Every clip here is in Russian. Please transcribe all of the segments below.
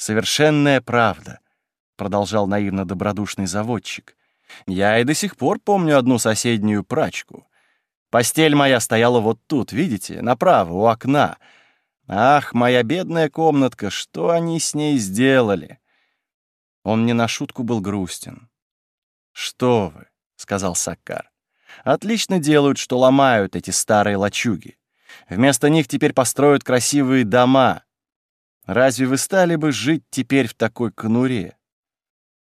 «Совершенная правда», — продолжал наивно добродушный заводчик. «Я и до сих пор помню одну соседнюю прачку. Постель моя стояла вот тут, видите, направо, у окна. Ах, моя бедная комнатка, что они с ней сделали?» Он не на шутку был грустен. «Что вы», — сказал Саккар, — «отлично делают, что ломают эти старые лачуги. Вместо них теперь построят красивые дома. Разве вы стали бы жить теперь в такой конуре?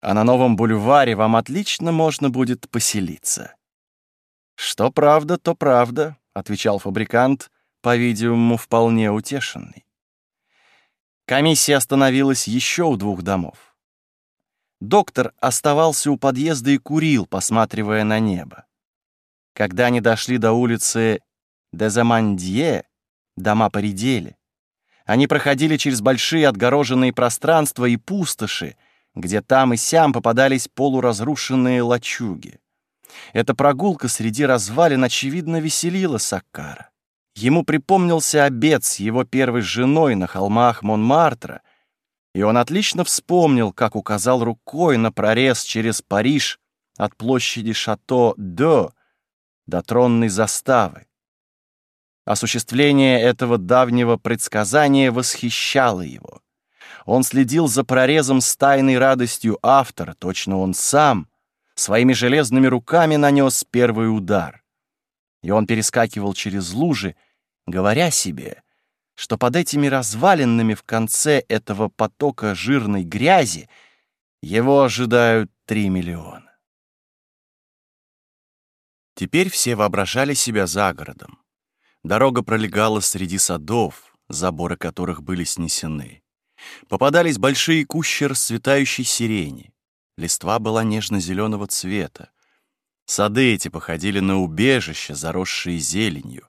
А на новом бульваре вам отлично можно будет поселиться». «Что правда, то правда», — отвечал фабрикант, по-видимому, вполне утешенный. Комиссия остановилась еще у двух домов. Доктор оставался у подъезда и курил, посматривая на небо. Когда они дошли до улицы Дезамандье, дома поредели. Они проходили через большие отгороженные пространства и пустоши, где там и сям попадались полуразрушенные лачуги. Эта прогулка среди развалин, очевидно, веселила Саккара. Ему припомнился обед с его первой женой на холмах Монмартра, и он отлично вспомнил, как указал рукой на прорез через Париж от площади Шато-Дё до тронной заставы. Осуществление этого давнего предсказания восхищало его. Он следил за прорезом с тайной радостью автора, точно он сам, своими железными руками нанес первый удар. И он перескакивал через лужи, говоря себе, что под этими развалинами в конце этого потока жирной грязи его ожидают три миллиона. Теперь все воображали себя за городом. Дорога пролегала среди садов, заборы которых были снесены. Попадались большие кущи расцветающей сирени. Листва была нежно-зеленого цвета. Сады эти походили на убежище, заросшие зеленью.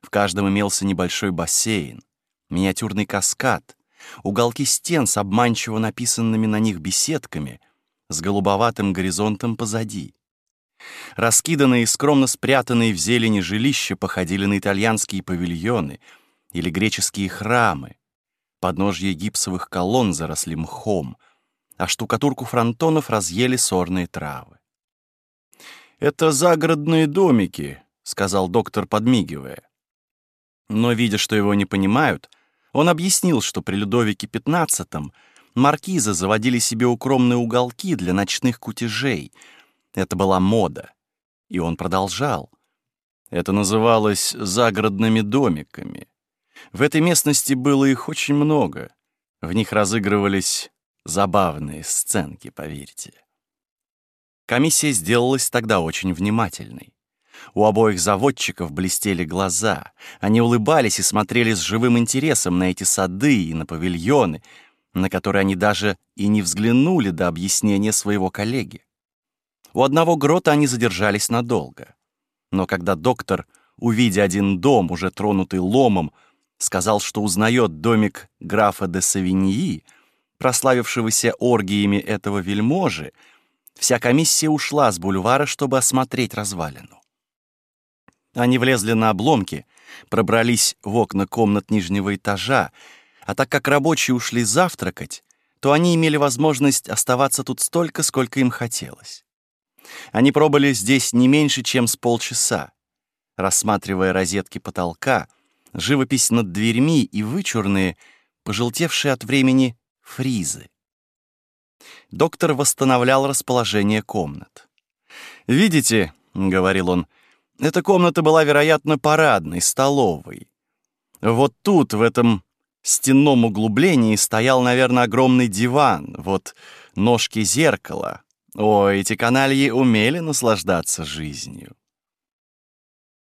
В каждом имелся небольшой бассейн, миниатюрный каскад, уголки стен с обманчиво написанными на них беседками, с голубоватым горизонтом позади. Раскиданные и скромно спрятанные в зелени жилища походили на итальянские павильоны или греческие храмы. Подножья гипсовых колонн заросли мхом, а штукатурку фронтонов разъели сорные травы. «Это загородные домики», — сказал доктор, подмигивая. Но, видя, что его не понимают, он объяснил, что при Людовике XV маркизы заводили себе укромные уголки для ночных кутежей — это была мода. И он продолжал. Это называлось загородными домиками. В этой местности было их очень много. В них разыгрывались забавные сценки, поверьте. Комиссия сделалась тогда очень внимательной. У обоих заводчиков блестели глаза. Они улыбались и смотрели с живым интересом на эти сады и на павильоны, на которые они даже и не взглянули до объяснения своего коллеги. У одного грота они задержались надолго. Но когда доктор, увидя один дом, уже тронутый ломом, сказал, что узнает домик графа де Савиньи, прославившегося оргиями этого вельможи, вся комиссия ушла с бульвара, чтобы осмотреть развалину. Они влезли на обломки, пробрались в окна комнат нижнего этажа, а так как рабочие ушли завтракать, то они имели возможность оставаться тут столько, сколько им хотелось. Они пробыли здесь не меньше, чем с полчаса, рассматривая розетки потолка, живопись над дверьми и вычурные, пожелтевшие от времени фризы. Доктор восстанавливал расположение комнат. «Видите», — говорил он, — «эта комната была, вероятно, парадной, столовой. Вот тут, в этом стенном углублении, стоял, наверное, огромный диван, вот ножки зеркала, о, эти канальи умели наслаждаться жизнью.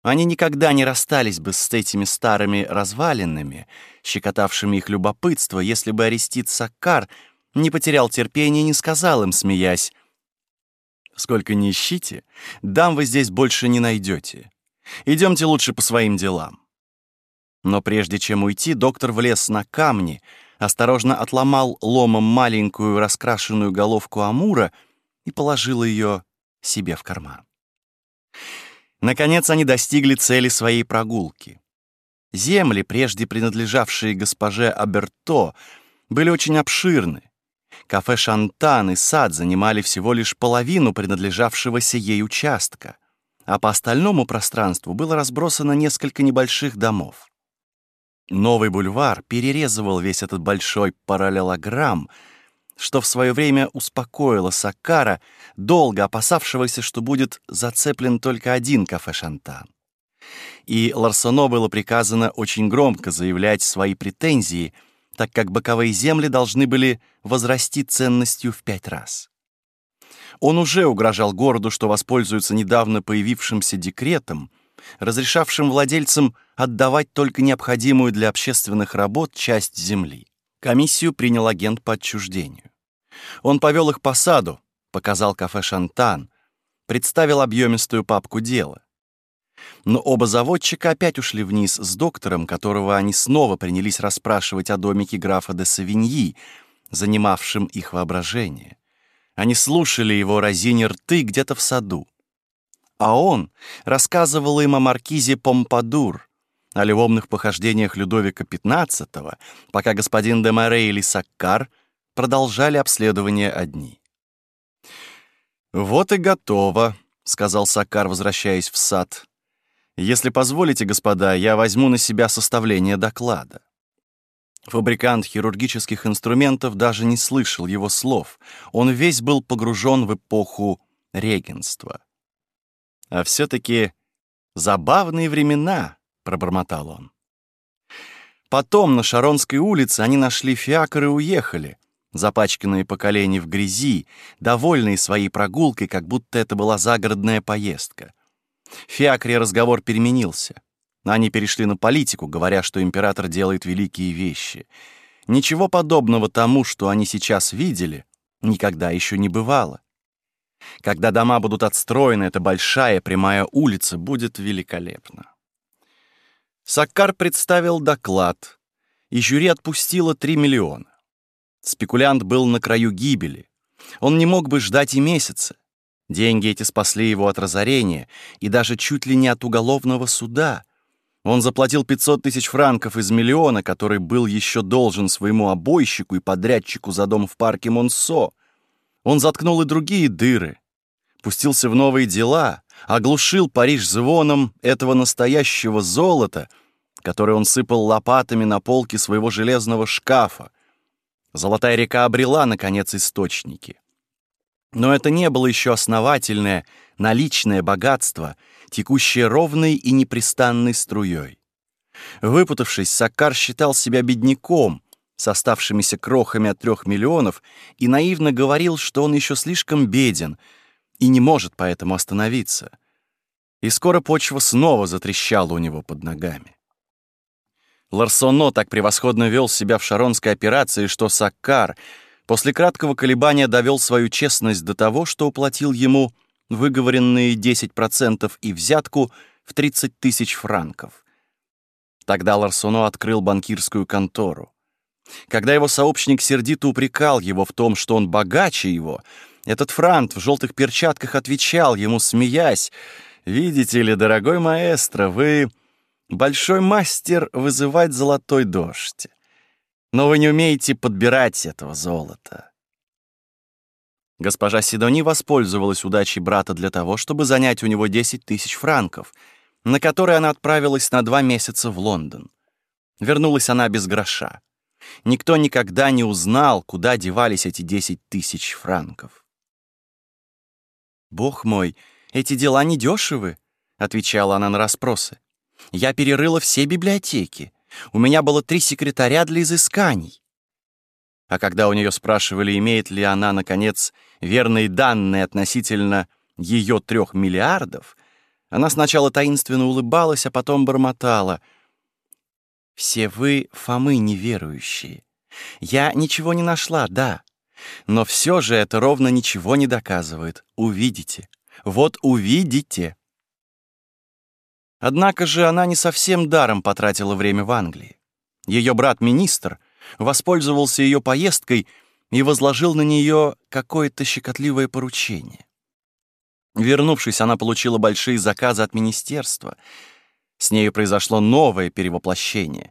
Они никогда не расстались бы с этими старыми развалинами, щекотавшими их любопытство, если бы Арестит Саккар не потерял терпения и не сказал им, смеясь, «Сколько ни ищите, дам вы здесь больше не найдете. Идемте лучше по своим делам». Но прежде чем уйти, доктор влез на камни, осторожно отломал ломом маленькую раскрашенную головку Амура — и положила ее себе в карман. Наконец они достигли цели своей прогулки. Земли, прежде принадлежавшие госпоже Аберто, были очень обширны. Кафе «Шантан» и сад занимали всего лишь половину принадлежавшегося ей участка, а по остальному пространству было разбросано несколько небольших домов. Новый бульвар перерезывал весь этот большой параллелограмм, что в свое время успокоило Саккара, долго опасавшегося, что будет зацеплен только один кафе «Шантан». И Ларсоно было приказано очень громко заявлять свои претензии, так как боковые земли должны были возрасти ценностью в пять раз. Он уже угрожал городу, что воспользуется недавно появившимся декретом, разрешавшим владельцам отдавать только необходимую для общественных работ часть земли. Комиссию принял агент по отчуждению. Он повел их по саду, показал кафе «Шантан», представил объемистую папку дела. Но оба заводчика опять ушли вниз с доктором, которого они снова принялись расспрашивать о домике графа де Савиньи, занимавшем их воображение. Они слушали его разине рты где-то в саду. А он рассказывал им о маркизе Помпадур, о любовных похождениях Людовика XV, пока господин де Море или Саккар продолжали обследование одни. «Вот и готово», — сказал Саккар, возвращаясь в сад. «Если позволите, господа, я возьму на себя составление доклада». Фабрикант хирургических инструментов даже не слышал его слов. Он весь был погружен в эпоху регенства. А все-таки забавные времена, пробормотал он. Потом на Шаронской улице они нашли фиакр и уехали, запачканные по колени в грязи, довольные своей прогулкой, как будто это была загородная поездка. В фиакре разговор переменился. Они перешли на политику, говоря, что император делает великие вещи. Ничего подобного тому, что они сейчас видели, никогда еще не бывало. Когда дома будут отстроены, эта большая прямая улица будет великолепна. Саккар представил доклад, и жюри отпустило 3 миллиона. Спекулянт был на краю гибели. Он не мог бы ждать и месяца. Деньги эти спасли его от разорения и даже чуть ли не от уголовного суда. Он заплатил 500 тысяч франков из миллиона, который был еще должен своему обойщику и подрядчику за дом в парке Монсо. Он заткнул и другие дыры, пустился в новые дела, оглушил Париж звоном этого настоящего золота, которое он сыпал лопатами на полке своего железного шкафа. Золотая река обрела, наконец, источники. Но это не было еще основательное, наличное богатство, текущее ровной и непрестанной струей. Выпутавшись, Саккар считал себя бедняком, с оставшимися крохами от трех миллионов и наивно говорил, что он еще слишком беден и не может поэтому остановиться. И скоро почва снова затрещала у него под ногами. Ларсоно так превосходно вел себя в шаронской операции, что Саккар после краткого колебания довел свою честность до того, что уплатил ему выговоренные 10% и взятку в 30 тысяч франков. Тогда Ларсоно открыл банкирскую контору. Когда его сообщник сердито упрекал его в том, что он богаче его, этот франт в желтых перчатках отвечал ему, смеясь, «Видите ли, дорогой маэстро, вы большой мастер вызывать золотой дождь, но вы не умеете подбирать этого золота». Госпожа Сидони воспользовалась удачей брата для того, чтобы занять у него 10 тысяч франков, на которые она отправилась на два месяца в Лондон. Вернулась она без гроша. Никто никогда не узнал, куда девались эти десять тысяч франков. «Бог мой, эти дела недешевы», — отвечала она на расспросы. «Я перерыла все библиотеки. У меня было три секретаря для изысканий». А когда у нее спрашивали, имеет ли она, наконец, верные данные относительно ее трех миллиардов, она сначала таинственно улыбалась, а потом бормотала — все вы, Фомы, неверующие. Я ничего не нашла, да. Но все же это ровно ничего не доказывает. Увидите. Вот увидите. Однако же она не совсем даром потратила время в Англии. Ее брат-министр воспользовался ее поездкой и возложил на нее какое-то щекотливое поручение. Вернувшись, она получила большие заказы от министерства — с нею произошло новое перевоплощение.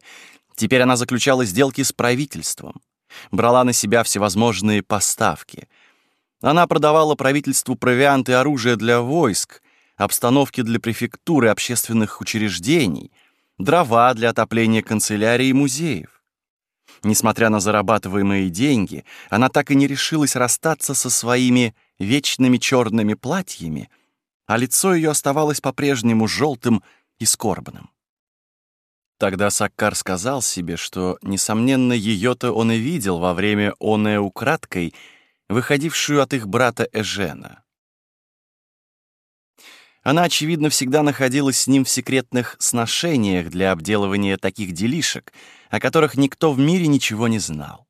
Теперь она заключала сделки с правительством. Брала на себя всевозможные поставки. Она продавала правительству провиант и оружие для войск, обстановки для префектуры общественных учреждений, дрова для отопления канцелярий и музеев. Несмотря на зарабатываемые деньги, она так и не решилась расстаться со своими вечными черными платьями, а лицо ее оставалось по-прежнему желтым и скорбным. Тогда Саккар сказал себе, что, несомненно, ее-то он и видел во время оное украдкой, выходившую от их брата Эжена. Она, очевидно, всегда находилась с ним в секретных сношениях для обделывания таких делишек, о которых никто в мире ничего не знал.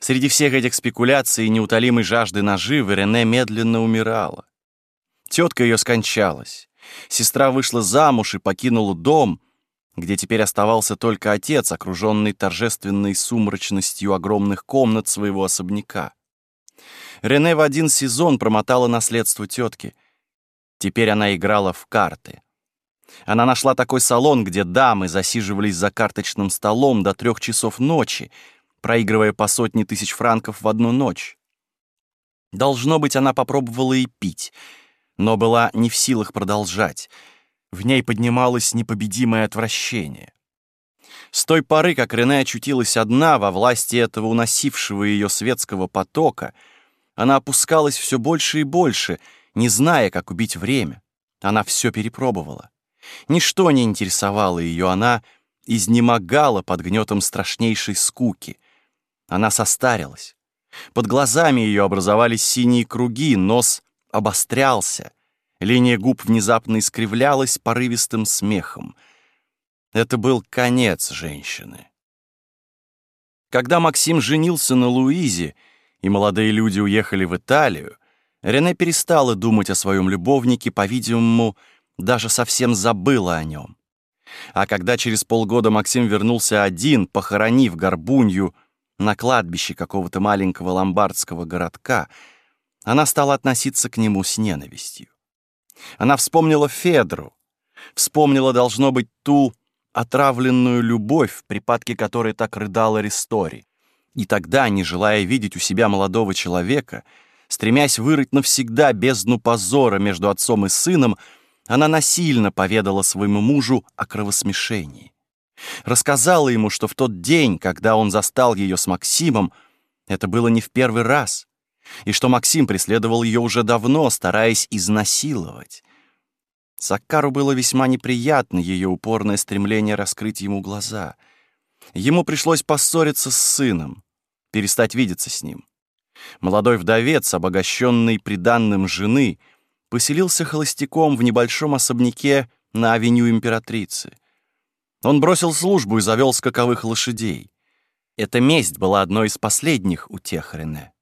Среди всех этих спекуляций и неутолимой жажды наживы Рене медленно умирала. Тетка ее скончалась. Сестра вышла замуж и покинула дом, где теперь оставался только отец, окруженный торжественной сумрачностью огромных комнат своего особняка. Рене в один сезон промотала наследство тетки — Теперь она играла в карты. Она нашла такой салон, где дамы засиживались за карточным столом до трех часов ночи, проигрывая по сотне тысяч франков в одну ночь. Должно быть, она попробовала и пить, но была не в силах продолжать. В ней поднималось непобедимое отвращение. С той поры, как Рене очутилась одна во власти этого уносившего ее светского потока, она опускалась все больше и больше — не зная, как убить время. Она все перепробовала. Ничто не интересовало ее, она изнемогала под гнетом страшнейшей скуки. Она состарилась. Под глазами ее образовались синие круги, нос обострялся. Линия губ внезапно искривлялась порывистым смехом. Это был конец женщины. Когда Максим женился на Луизе, и молодые люди уехали в Италию, Рене перестала думать о своем любовнике, по-видимому, даже совсем забыла о нем. А когда через полгода Максим вернулся один, похоронив горбунью на кладбище какого-то маленького ломбардского городка, она стала относиться к нему с ненавистью. Она вспомнила Федру, вспомнила, должно быть, ту отравленную любовь, в припадке которой так рыдала Ристори. И тогда, не желая видеть у себя молодого человека, Стремясь вырыть навсегда бездну позора между отцом и сыном, она насильно поведала своему мужу о кровосмешении. Рассказала ему, что в тот день, когда он застал ее с Максимом, это было не в первый раз, и что Максим преследовал ее уже давно, стараясь изнасиловать. Саккару было весьма неприятно ее упорное стремление раскрыть ему глаза. Ему пришлось поссориться с сыном, перестать видеться с ним. Молодой вдовец, обогащенный приданным жены, поселился холостяком в небольшом особняке на авеню императрицы. Он бросил службу и завел скаковых лошадей. Эта месть была одной из последних утех Рене.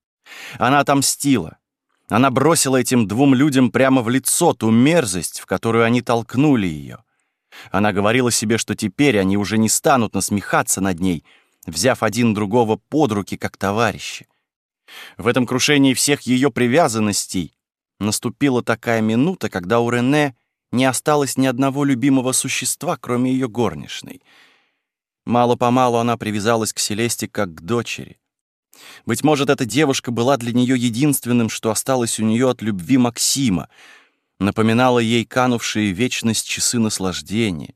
Она отомстила. Она бросила этим двум людям прямо в лицо ту мерзость, в которую они толкнули ее. Она говорила себе, что теперь они уже не станут насмехаться над ней, взяв один другого под руки, как товарищи. В этом крушении всех ее привязанностей наступила такая минута, когда у Рене не осталось ни одного любимого существа, кроме ее горничной. Мало-помалу она привязалась к Селесте как к дочери. Быть может, эта девушка была для нее единственным, что осталось у нее от любви Максима, напоминала ей канувшие вечность часы наслаждения.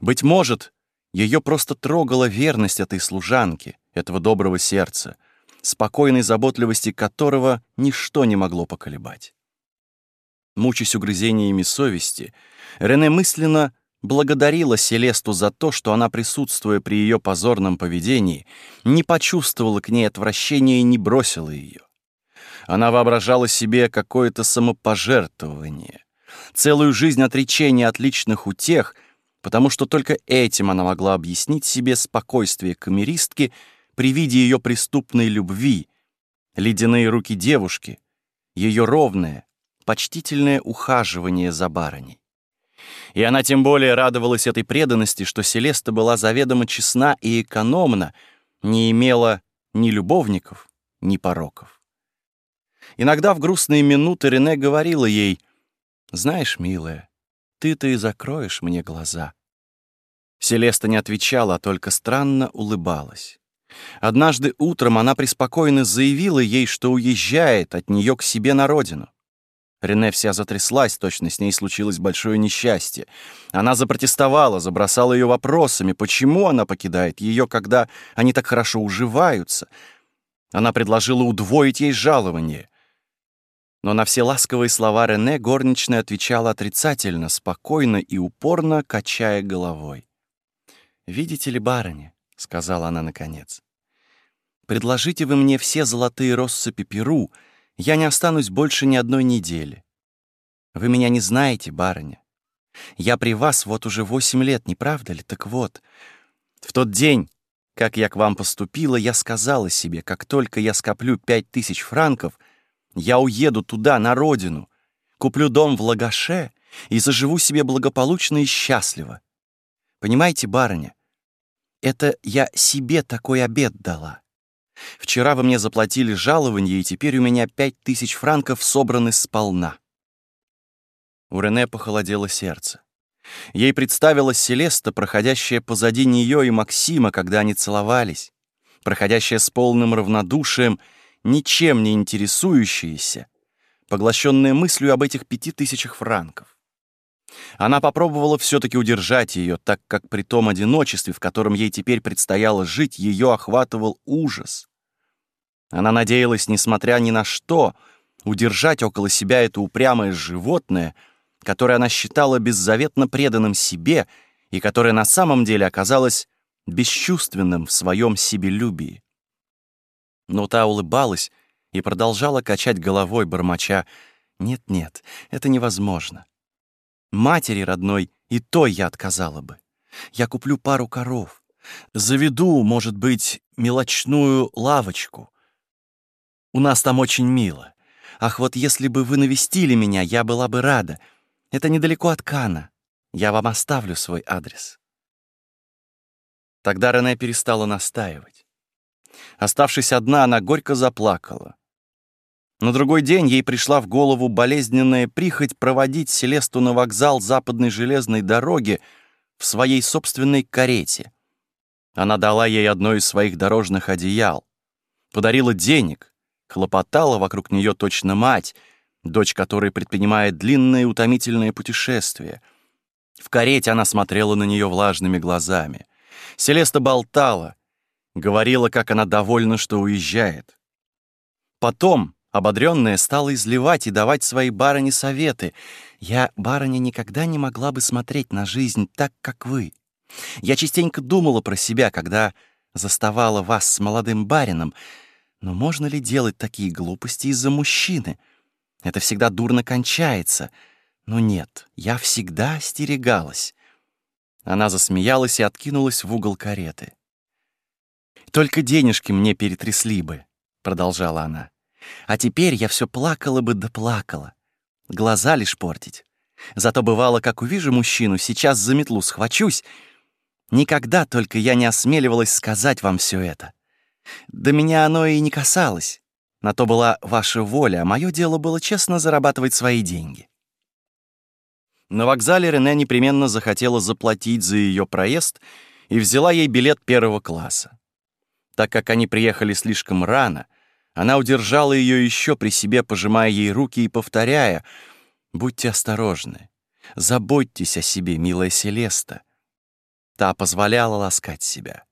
Быть может, ее просто трогала верность этой служанки, этого доброго сердца — спокойной заботливости которого ничто не могло поколебать. Мучаясь угрызениями совести, Рене мысленно благодарила Селесту за то, что она, присутствуя при ее позорном поведении, не почувствовала к ней отвращения и не бросила ее. Она воображала себе какое-то самопожертвование, целую жизнь отречения от личных утех, потому что только этим она могла объяснить себе спокойствие камеристки — при виде ее преступной любви, ледяные руки девушки, ее ровное, почтительное ухаживание за барыней. И она тем более радовалась этой преданности, что Селеста была заведомо честна и экономна, не имела ни любовников, ни пороков. Иногда в грустные минуты Рене говорила ей, «Знаешь, милая, ты-то и закроешь мне глаза». Селеста не отвечала, а только странно улыбалась. Однажды утром она преспокойно заявила ей, что уезжает от нее к себе на родину. Рене вся затряслась, точно с ней случилось большое несчастье. Она запротестовала, забросала ее вопросами, почему она покидает ее, когда они так хорошо уживаются. Она предложила удвоить ей жалование. Но на все ласковые слова Рене горничная отвечала отрицательно, спокойно и упорно, качая головой. «Видите ли, барыня», — сказала она наконец, — «предложите вы мне все золотые россыпи Перу, я не останусь больше ни одной недели. Вы меня не знаете, барыня. Я при вас вот уже восемь лет, не правда ли? Так вот, в тот день, как я к вам поступила, я сказала себе, как только я скоплю пять тысяч франков, я уеду туда, на родину, куплю дом в Лагаше и заживу себе благополучно и счастливо. Понимаете, барыня, это я себе такой обед дала. Вчера вы мне заплатили жалование, и теперь у меня пять тысяч франков собраны сполна». У Рене похолодело сердце. Ей представилась Селеста, проходящая позади нее и Максима, когда они целовались, проходящая с полным равнодушием, ничем не интересующаяся, поглощенная мыслью об этих пяти тысячах франков. Она попробовала все-таки удержать ее, так как при том одиночестве, в котором ей теперь предстояло жить, ее охватывал ужас. Она надеялась, несмотря ни на что, удержать около себя это упрямое животное, которое она считала беззаветно преданным себе и которое на самом деле оказалось бесчувственным в своем себелюбии. Но та улыбалась и продолжала качать головой, бормоча «Нет-нет, это невозможно. Матери родной и той я отказала бы. Я куплю пару коров, заведу, может быть, мелочную лавочку, у нас там очень мило. Ах, вот если бы вы навестили меня, я была бы рада. Это недалеко от Кана. Я вам оставлю свой адрес». Тогда Рене перестала настаивать. Оставшись одна, она горько заплакала. На другой день ей пришла в голову болезненная прихоть проводить Селесту на вокзал западной железной дороги в своей собственной карете. Она дала ей одно из своих дорожных одеял, подарила денег, хлопотала вокруг нее точно мать, дочь которой предпринимает длинное и утомительное путешествие. В карете она смотрела на нее влажными глазами. Селеста болтала, говорила, как она довольна, что уезжает. Потом, ободренная, стала изливать и давать своей барыне советы. «Я, барыня, никогда не могла бы смотреть на жизнь так, как вы. Я частенько думала про себя, когда заставала вас с молодым барином, но можно ли делать такие глупости из-за мужчины? Это всегда дурно кончается. Но нет, я всегда остерегалась. Она засмеялась и откинулась в угол кареты. «Только денежки мне перетрясли бы», — продолжала она. «А теперь я все плакала бы да плакала. Глаза лишь портить. Зато бывало, как увижу мужчину, сейчас за метлу схвачусь. Никогда только я не осмеливалась сказать вам все это. До меня оно и не касалось. На то была ваша воля, а мое дело было честно зарабатывать свои деньги. На вокзале Рене непременно захотела заплатить за ее проезд и взяла ей билет первого класса. Так как они приехали слишком рано, она удержала ее еще при себе, пожимая ей руки и повторяя «Будьте осторожны, заботьтесь о себе, милая Селеста». Та позволяла ласкать себя.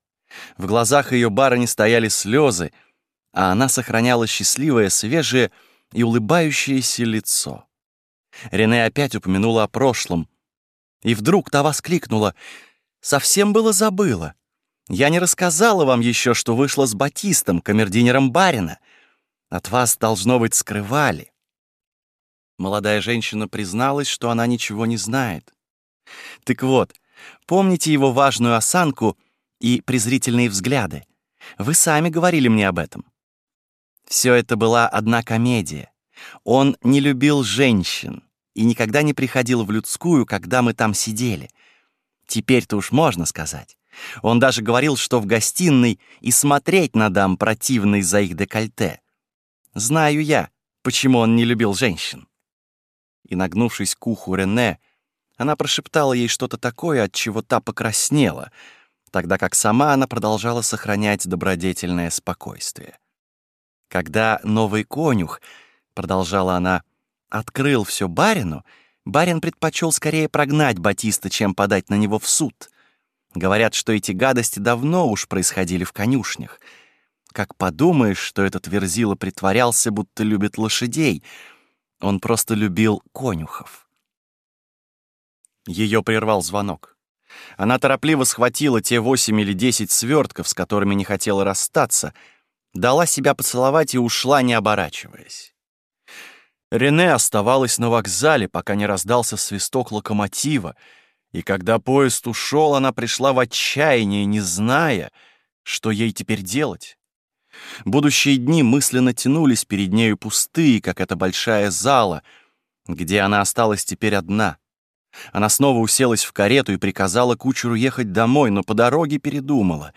В глазах ее барыни стояли слезы, а она сохраняла счастливое, свежее и улыбающееся лицо. Рене опять упомянула о прошлом. И вдруг та воскликнула. «Совсем было забыла. Я не рассказала вам еще, что вышла с Батистом, камердинером барина. От вас, должно быть, скрывали». Молодая женщина призналась, что она ничего не знает. «Так вот, помните его важную осанку — и презрительные взгляды. Вы сами говорили мне об этом. Все это была одна комедия. Он не любил женщин и никогда не приходил в людскую, когда мы там сидели. Теперь-то уж можно сказать. Он даже говорил, что в гостиной и смотреть на дам противно из-за их декольте. Знаю я, почему он не любил женщин. И, нагнувшись к уху Рене, она прошептала ей что-то такое, от чего та покраснела — тогда как сама она продолжала сохранять добродетельное спокойствие. Когда новый конюх, продолжала она, открыл все барину, барин предпочел скорее прогнать Батиста, чем подать на него в суд. Говорят, что эти гадости давно уж происходили в конюшнях. Как подумаешь, что этот Верзила притворялся, будто любит лошадей. Он просто любил конюхов. Ее прервал звонок. Она торопливо схватила те восемь или десять свертков, с которыми не хотела расстаться, дала себя поцеловать и ушла, не оборачиваясь. Рене оставалась на вокзале, пока не раздался свисток локомотива, и когда поезд ушел, она пришла в отчаяние, не зная, что ей теперь делать. Будущие дни мысленно тянулись перед нею пустые, как эта большая зала, где она осталась теперь одна. Она снова уселась в карету и приказала кучеру ехать домой, но по дороге передумала.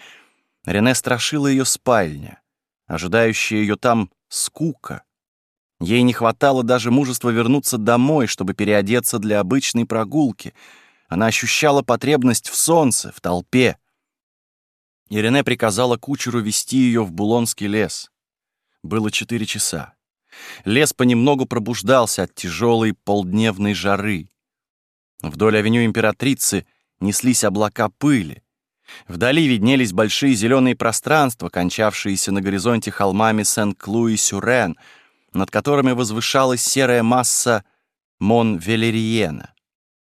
Рене страшила ее спальня, ожидающая ее там скука. Ей не хватало даже мужества вернуться домой, чтобы переодеться для обычной прогулки. Она ощущала потребность в солнце, в толпе. И Рене приказала кучеру вести ее в Булонский лес. Было четыре часа. Лес понемногу пробуждался от тяжелой полдневной жары. Вдоль авеню императрицы неслись облака пыли. Вдали виднелись большие зеленые пространства, кончавшиеся на горизонте холмами Сен-Клу и Сюрен, над которыми возвышалась серая масса Мон-Велериена.